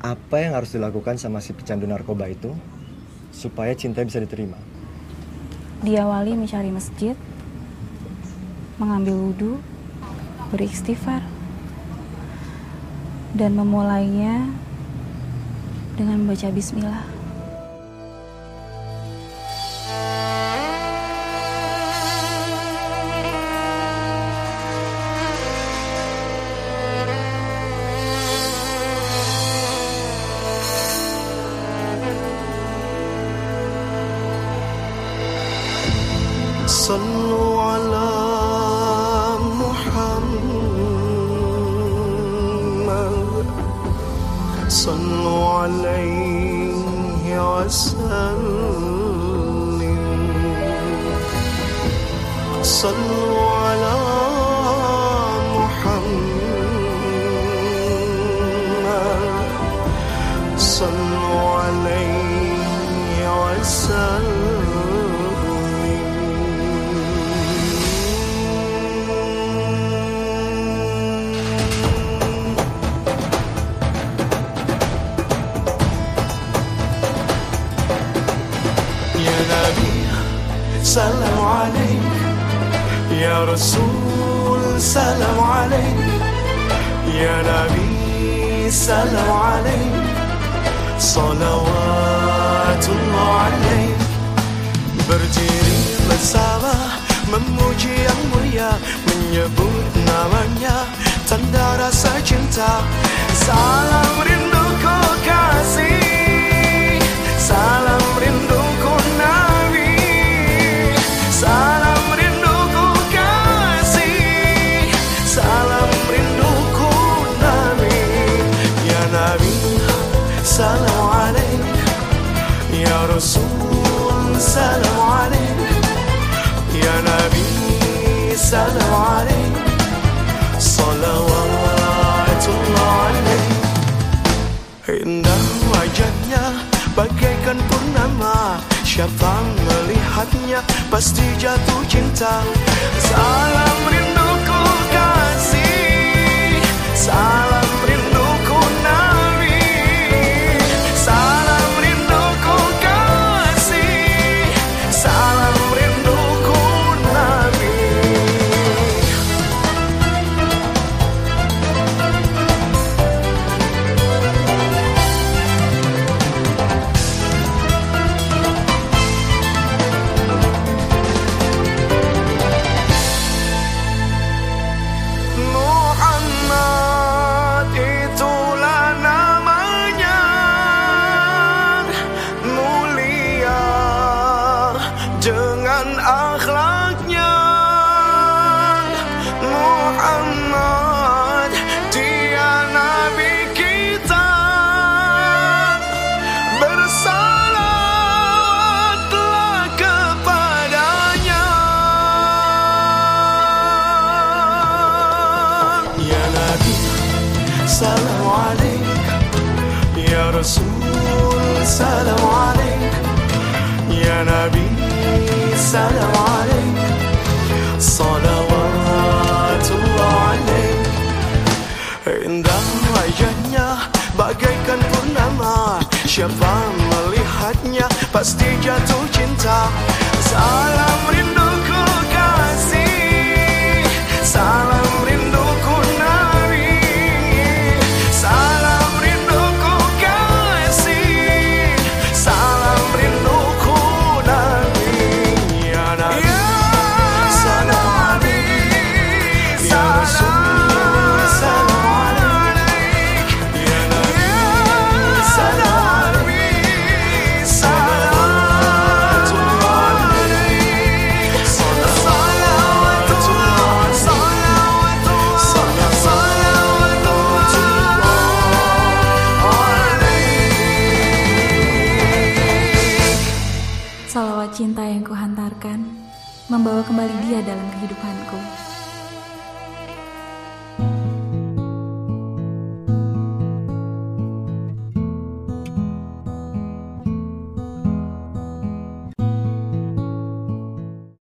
apa yang harus dilakukan sama si pecandu narkoba itu supaya cinta bisa diterima? Diawali mencari masjid, mengambil wudhu, beristighfar, dan memulainya dengan membaca bismillah. صلوا على محمد صلوا عليه وسلم صلوا على محمد صلوا عليه سلام عليك يا رسول سلام عليك يا نبي سلام عليك صلوات الله عليك Berdiri bersama Memuji yang mulia Menyebut namanya Tanda rasa cinta Salam سلام عليك يا رسول سلام عليك يا نبي سلام عليك صلوات الله عليك Indah wajahnya bagaikan purnama Siapa melihatnya pasti jatuh cinta Salam dengan akhlaknya. Muhammad dia nabi kita. Bersalawatlah kepadanya. Ya Nabi Salam alaik Ya Rasul Salam Salam alaik Salawatullah alaik Indah wajahnya bagaikan purnama. Siapa melihatnya pasti jatuh cinta. Salam cinta yang kuhantarkan membawa kembali dia dalam kehidupanku.